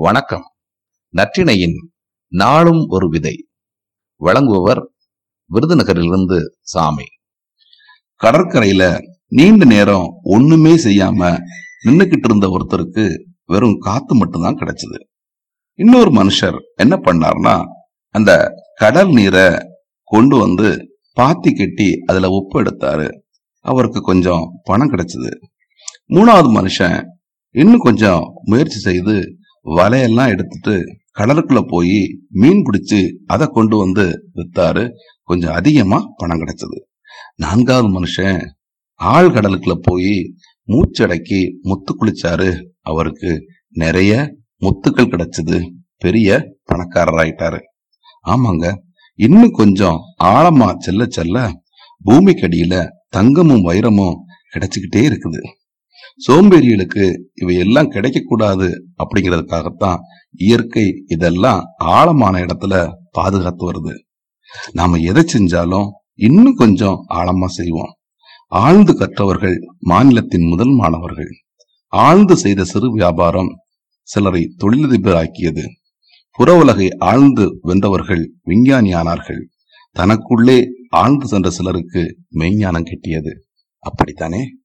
வணக்கம். நற்றிணையின் நாளும் ஒரு விதை. வழங்குபவர் விருதுநகரிலிருந்து சாமி. கடற்கரையில நீண்ட நேரம் ஒண்ணுமே செய்யாம நின்னுக்கிட்டு இருந்த ஒருத்தருக்கு வெறும் காத்து மட்டும்தான் கிடைச்சது. இன்னொரு மனுஷர் என்ன பண்ணார்னா அந்த கடல் நீரை கொண்டு வந்து பாத்தி கட்டி அதுல உப்பு எடுத்தாரு. அவருக்கு கொஞ்சம் பணம் கிடைச்சது. மூணாவது மனுஷன் இன்னும் கொஞ்சம் முயற்சி செய்து வலையெல்லாம் எடுத்துட்டு கடலுக்குள்ள போய் மீன் பிடிச்சு அதை கொண்டு வந்து வித்தாரு. கொஞ்சம் அதிகமா பணம் கிடைச்சது. நான்காவது மனுஷன் ஆள் கடலுக்குள்ள போய் மூச்சடக்கி முத்து குளிச்சாரு. அவருக்கு நிறைய முத்துக்கள் கிடைச்சது. பெரிய பணக்காரர் ஆயிட்டாரு ஆமாங்க இன்னும் கொஞ்சம் ஆழமா செல்ல செல்ல பூமிக்கடியில தங்கமும் வைரமும் கிடைச்சுக்கிட்டே இருக்குது. சோம்பேறிகளுக்கு இவையெல்லாம் கிடைக்க கூடாது அப்படிங்கிறதுக்காகத்தான் இயற்கை இதெல்லாம் ஆழமான இடத்துல பாதுகாத்து வருது. நாம எதை செஞ்சாலும் இன்னும் கொஞ்சம் ஆழமா செய்வோம். ஆழ்ந்து கற்றவர்கள் மாநிலத்தின் முதல் மாணவர்கள். ஆழ்ந்து செய்த சிறு வியாபாரம் சிலரை தொழிலதிபராக்கியது. புற உலகை ஆழ்ந்து வென்றவர்கள் விஞ்ஞானி ஆனார்கள் தனக்குள்ளே ஆழ்ந்து சென்ற சிலருக்கு மெய்ஞானம் கிட்டியது. அப்படித்தானே?